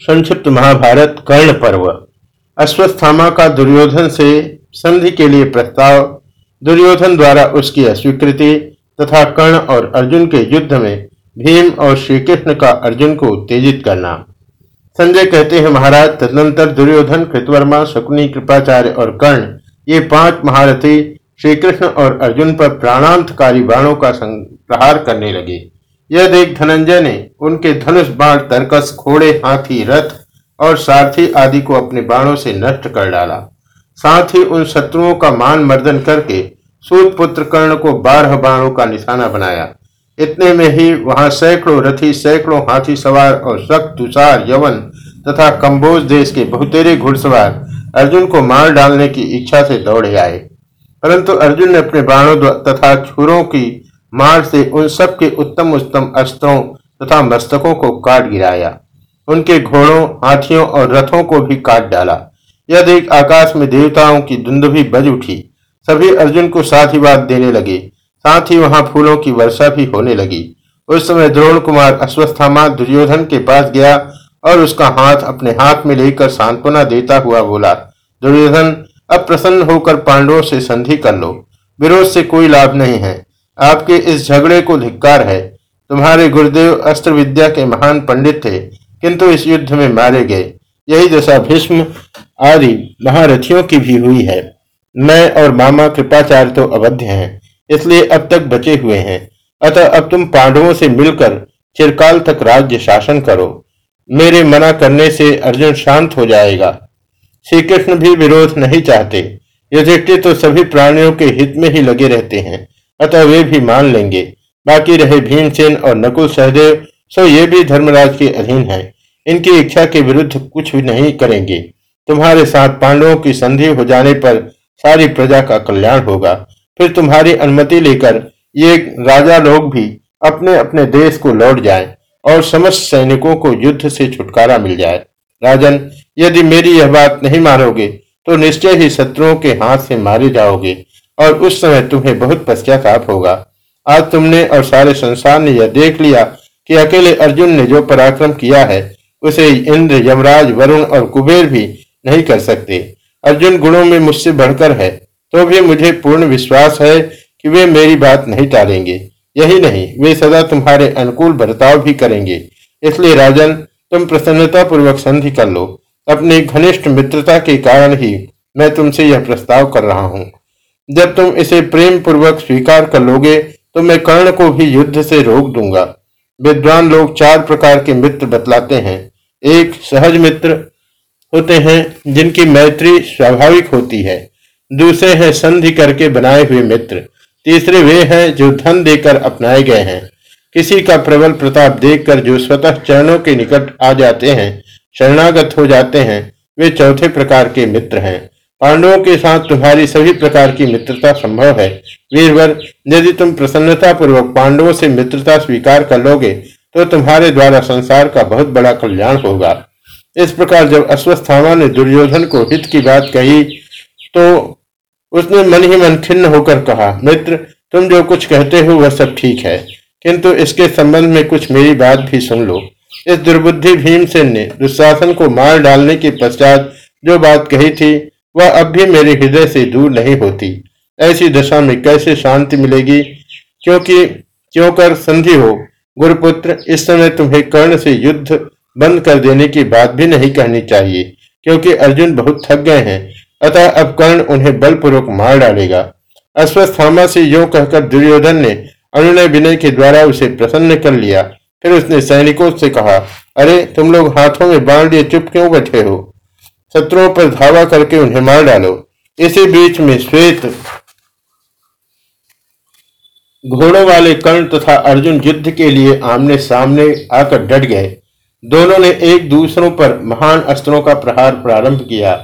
संक्षिप्त महाभारत कर्ण पर्व। अश्वस्थामा का दुर्योधन से संधि के लिए प्रस्ताव, दुर्योधन द्वारा उसकी अस्वीकृति तथा कर्ण और अर्जुन के युद्ध में भीम और श्री कृष्ण का अर्जुन को उत्तेजित करना। संजय कहते हैं, महाराज, तदनंतर दुर्योधन, कृतवर्मा, शकुनी, कृपाचार्य और कर्ण, ये पाँच महारथी श्री कृष्ण और अर्जुन पर प्राणांतकारी बाणों का प्रहार करने लगे। यह देख धनंजय ने उनके धनुष बाण तरकस, घोड़े, हाथी, रथ और सारथी आदि को अपने बाणों से नष्ट कर डाला। साथ ही उन शत्रुओं का मान मर्दन करके सूत पुत्र कर्ण को बारह बाणों का निशाना बनाया। इतने में ही वहाँ सैकड़ों रथी, सैकड़ों हाथी सवार और सख्त, तुषार, यवन तथा कंबोज देश के बहुतेरे घुड़सवार अर्जुन को मार डालने की इच्छा से दौड़े आए। परंतु अर्जुन ने अपने बाणों तथा छुरों की मार से उन सब के उत्तम उत्तम अस्त्रों तथा मस्तकों को काट गिराया। उनके घोड़ों, हाथियों और रथों को भी काट डाला। यह देख आकाश में देवताओं की दुंदुभी बज उठी। सभी अर्जुन को साथीवाद देने लगे। साथ ही वहाँ फूलों की वर्षा भी होने लगी। उस समय द्रोण कुमार अश्वस्थामा दुर्योधन के पास गया और उसका हाथ अपने हाथ में लेकर सांत्वना देता हुआ बोला, दुर्योधन, अब प्रसन्न होकर पांडवों से संधि कर लो। विरोध से कोई लाभ नहीं है। आपके इस झगड़े को धिक्कार है। तुम्हारे गुरुदेव अस्त्र विद्या के महान पंडित थे, किंतु इस युद्ध में मारे गए। यही दशा भीष्म आदि महारथियों की भी हुई है। मैं और मामा कृपाचार्य तो अवध्य हैं, इसलिए अब तक बचे हुए हैं। अतः अब तुम पांडवों से मिलकर चिरकाल तक राज्य शासन करो। मेरे मना करने से अर्जुन शांत हो जाएगा। श्री कृष्ण भी विरोध नहीं चाहते। युधिष्ठिर तो सभी प्राणियों के हित में ही लगे रहते हैं। अतः वे भी मान लेंगे। बाकी रहे भीमसेन और नकुल सहदेव, सो ये भी धर्मराज के अधीन है। इनकी इच्छा के विरुद्ध कुछ भी नहीं करेंगे। तुम्हारे साथ पांडवों की संधि हो जाने पर सारी प्रजा का कल्याण होगा। फिर तुम्हारी अनुमति लेकर ये राजा लोग भी अपने अपने देश को लौट जाएँ और समस्त सैनिकों को युद्ध से छुटकारा मिल जाए। राजन, यदि मेरी यह बात नहीं मानोगे तो निश्चय ही शत्रुओं के हाथ से मारे जाओगे। और उस समय तुम्हें बहुत पश्चाताप होगा। आज तुमने और सारे संसार ने यह देख लिया कि अकेले अर्जुन ने जो पराक्रम किया है, उसे इंद्र, यमराज, वरुण और कुबेर भी नहीं कर सकते। अर्जुन गुणों में मुझसे बढ़कर है तो भी मुझे पूर्ण विश्वास है कि वे मेरी बात नहीं टालेंगे। यही नहीं, वे सदा तुम्हारे अनुकूल बर्ताव भी करेंगे। इसलिए राजन, तुम प्रसन्नता पूर्वक संधि कर लो। अपनी घनिष्ठ मित्रता के कारण ही मैं तुमसे यह प्रस्ताव कर रहा हूँ। जब तुम इसे प्रेम पूर्वक स्वीकार कर लोगे तो मैं कर्ण को भी युद्ध से रोक दूँगा। विद्वान लोग चार प्रकार के मित्र बतलाते हैं। एक सहज मित्र होते हैं, जिनकी मैत्री स्वाभाविक होती है। दूसरे हैं संधि करके बनाए हुए मित्र। तीसरे वे हैं जो धन देकर अपनाए गए हैं। किसी का प्रबल प्रताप देखकर जो स्वतः चरणों के निकट आ जाते हैं, शरणागत हो जाते हैं, वे चौथे प्रकार के मित्र हैं। पांडवों के साथ तुम्हारी सभी प्रकार की मित्रता संभव है। वीरवर, यदि तुम प्रसन्नता पूर्वक पांडवों से मित्रता स्वीकार कर लोगे तो तुम्हारे द्वारा संसार का बहुत बड़ा कल्याण होगा। इस प्रकार जब अश्वस्थामा ने दुर्योधन को हित की बात कही तो उसने मन ही मन खिन्न होकर कहा, मित्र, तुम जो कुछ कहते हो, वह सब ठीक है। किंतु इसके संबंध में कुछ मेरी बात भी सुन लो। इस दुर्बुद्धि भीमसेन ने दुशासन को मार डालने के पश्चात जो बात कही थी वह अब भी मेरे हृदय से दूर नहीं होती। ऐसी दशा में कैसे शांति मिलेगी? क्योंकि क्यों कर संधि हो। गुरुपुत्र, इस समय तुम्हें कर्ण से युद्ध बंद कर देने की बात भी नहीं कहनी चाहिए, क्योंकि अर्जुन बहुत थक गए हैं। अतः अब कर्ण उन्हें बलपूर्वक मार डालेगा। अश्वस्थामा से यो कहकर दुर्योधन ने अनुनय विनय के द्वारा उसे प्रसन्न कर लिया। फिर उसने सैनिकों से कहा, अरे, तुम लोग हाथों में बाँध लिए चुप क्यों बैठे हो? शत्रुओं पर धावा करके उन्हें मार डालो। इसी बीच में श्वेत घोड़ों वाले कर्ण तथा अर्जुन युद्ध के लिए आमने सामने आकर डट गए। दोनों ने एक दूसरों पर महान अस्त्रों का प्रहार प्रारंभ किया।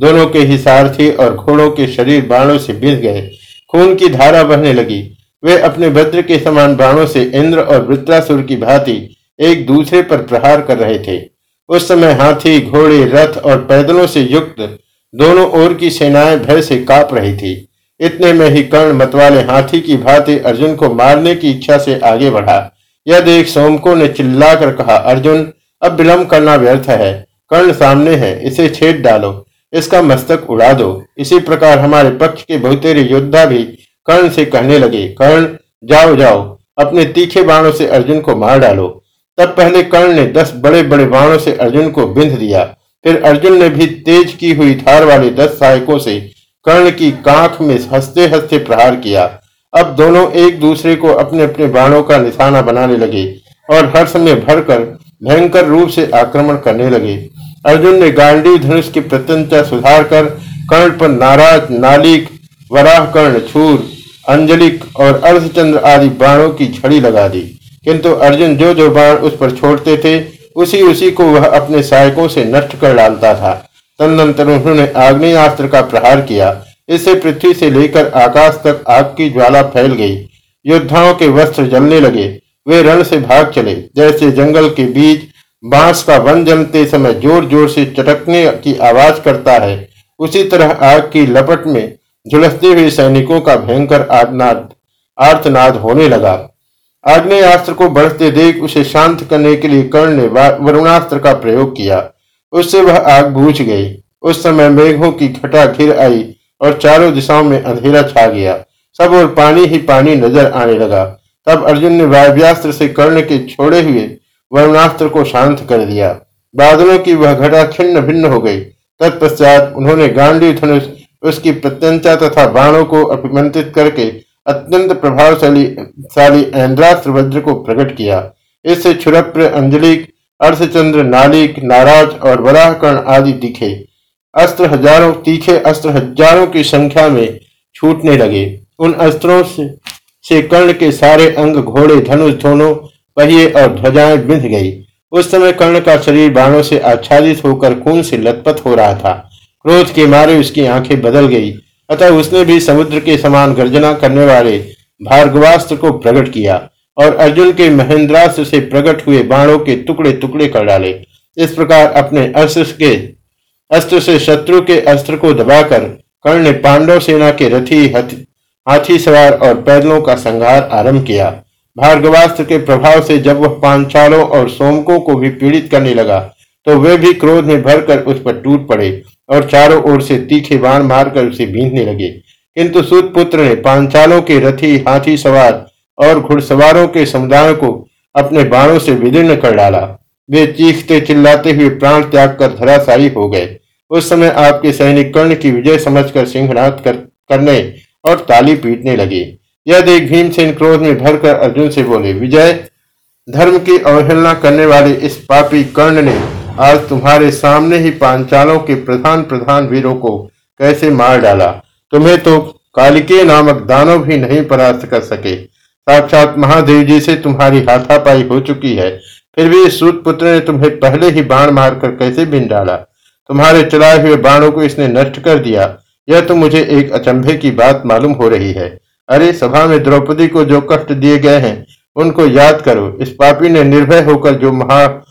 दोनों के ही सारथी और घोड़ों के शरीर बाणों से बिल गए। खून की धारा बहने लगी। वे अपने वज्र के समान बाणों से इंद्र और वृत्रासुर की भांति एक दूसरे पर प्रहार कर रहे थे। उस समय हाथी, घोड़े, रथ और पैदलों से युक्त दोनों ओर की सेनाएँ भय से काप रही थी। इतने में ही कर्ण मतवाले हाथी की भांति अर्जुन को मारने की इच्छा से आगे बढ़ा। यह देख सोमको ने चिल्लाकर कहा, अर्जुन, अब विलंब करना व्यर्थ है। कर्ण सामने है, इसे छेद डालो, इसका मस्तक उड़ा दो। इसी प्रकार हमारे पक्ष के बहुतेरे योद्धा भी कर्ण से कहने लगे, कर्ण, जाओ जाओ, अपने तीखे बाणों से अर्जुन को मार डालो। तब पहले कर्ण ने दस बड़े बड़े बाणों से अर्जुन को बिंध दिया। फिर अर्जुन ने भी तेज की हुई धार वाले दस सहायकों से कर्ण की कांख में हँसते हँसते प्रहार किया। अब दोनों एक दूसरे को अपने अपने बाणों का निशाना बनाने लगे और हर समय भरकर भयंकर रूप से आक्रमण करने लगे। अर्जुन ने गांडी धनुष की प्रत्यंता सुधार कर कर्ण पर नाराज़, नालिक, वराह कर्ण, छूर, अंजलिक और अर्धचंद्र आदि बाणों की छड़ी लगा दी। किंतु अर्जुन जो जो बाण उस पर छोड़ते थे उसी उसी को वह अपने सहायकों से नष्ट कर डालता था। तदनंतर उन्होंने आग्नेयास्त्र का प्रहार किया। इससे पृथ्वी से लेकर आकाश तक आग की ज्वाला फैल गई। योद्धाओं के वस्त्र जलने लगे। वे रण से भाग चले। जैसे जंगल के बीच बाँस का वन जमते समय ज़ोर ज़ोर से चटकने की आवाज़ करता है, उसी तरह आग की लपट में झुलसते हुए सैनिकों का भयंकर आदनाद आर्तनाद होने लगा। आग्नेयास्त्र को बढ़ते देख उसे शांत करने के लिए कर्ण ने वरुणास्त्र का प्रयोग किया। उससे वह आग बूझ गई। उस समय मेघों की घटा घिर आई और चारों दिशाओं में अंधेरा छा गया। सब और पानी ही पानी नज़र आने लगा। तब अर्जुन ने वायव्यास्त्र से कर्ण के छोड़े हुए वरुणास्त्र को शांत कर दिया। बादलों की वह घटा छिन्न भिन्न हो गई। तत्पश्चात उन्होंने गांडी धनुष उसकी प्रत्यंता तथा बाणों को अभिमंत्रित करके अत्यंत प्रभावशाली शाली ऐन्द्रास्त्र वज्र को प्रकट किया। इससे छुरप्र अंजलि अर्धचंद्र नालिक नाराज़ और वराहकर्ण आदि दिखे। अस्त्र हज़ारों तीखे अस्त्र हज़ारों की संख्या में छूटने लगे। उन अस्त्रों से, से कर्ण के सारे अंग घोड़े धनुष दोनों पहिए और ध्वजाएँ बिंध गई। उस समय कर्ण का शरीर बाणों से आच्छादित होकर खून से लथपथ हो रहा था। क्रोध के मारे उसकी आँखें बदल गई। अतः उसने भी समुद्र के समान गर्जना करने वाले भार्गवास्त्र को प्रकट किया और अर्जुन के महेंद्रास्त्र से प्रकट हुए बाणों के टुकड़े टुकड़े कर डाले। इस प्रकार अपने अस्त्र के, अस्त्र से शत्रु के अस्त्र को दबाकर कर्ण ने पांडव सेना के रथी हाथी सवार और पैदलों का संहार आरंभ किया। भार्गवास्त्र के प्रभाव से जब वह पांचालों और सोमकों को भी पीड़ित करने लगा तो वे भी क्रोध में भरकर उस पर टूट पड़े। और चारों ओर से तीखे बाण मारकर उसे बींधने लगे। किंतु सूत पुत्र ने पांचालों के रथी हाथी सवार और घुड़सवारों के समुदाय को अपने बाणों से विदीर्ण कर डाला। वे चीखते चिल्लाते हुए प्राण त्याग कर धराशायी हो गए। उस समय आपके सैनिक कर्ण की विजय समझकर सिंहनाथ कर, करने और ताली पीटने लगे। यह देख भीमसेन क्रोध में भरकर अर्जुन से बोले विजय धर्म की अवहेलना करने वाले इस पापी कर्ण ने आज तुम्हारे सामने ही पांचालों के प्रधान प्रधान वीरों को कैसे मार डाला? तुम्हें तो कालिके नामक दानव भी नहीं परास्त कर सके। साक्षात महादेव जी से तुम्हारी हाथापाई हो चुकी है। फिर भी सूत पुत्र ने तुम्हें पहले ही बाण मारकर कैसे बिन डाला? तुम्हारे चलाए हुए बाणों को इसने नष्ट कर दिया। यह तो मुझे एक अचंभे की बात मालूम हो रही है। अरे, सभा में द्रौपदी को जो कष्ट दिए गए हैं, उनको याद करो। इस पापी ने निर्भय होकर जो महा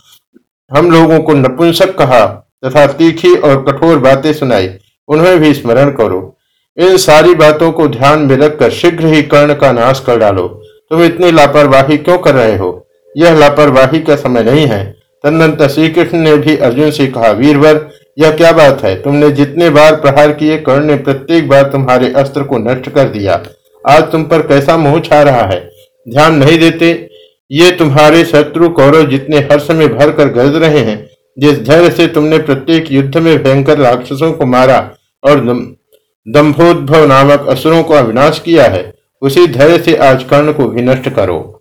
हम लोगों को नपुंसक कहा, तथा तीखी और कठोर बातें सुनाई। उन्हें भी स्मरण करो। इन सारी बातों को ध्यान में रखकर शीघ्र ही कर्ण का नाश कर डालो। तुम इतनी लापरवाही क्यों कर रहे हो? यह लापरवाही का समय नहीं है। तदनंतर श्री कृष्ण ने भी अर्जुन से कहा, वीरवर, यह क्या बात है? तुमने जितने बार प्रहार किए, कर्ण ने प्रत्येक बार तुम्हारे अस्त्र को नष्ट कर दिया। आज तुम पर कैसा मोह छा रहा है? ध्यान नहीं देते? ये तुम्हारे शत्रु कौरव जितने हर्ष में भर कर गरज रहे हैं, जिस धैर्य से तुमने प्रत्येक युद्ध में भयंकर राक्षसों को मारा और दम्भोद्भव नामक असुरों का विनाश किया है, उसी धैर्य से आज कर्ण को भी नष्ट करो।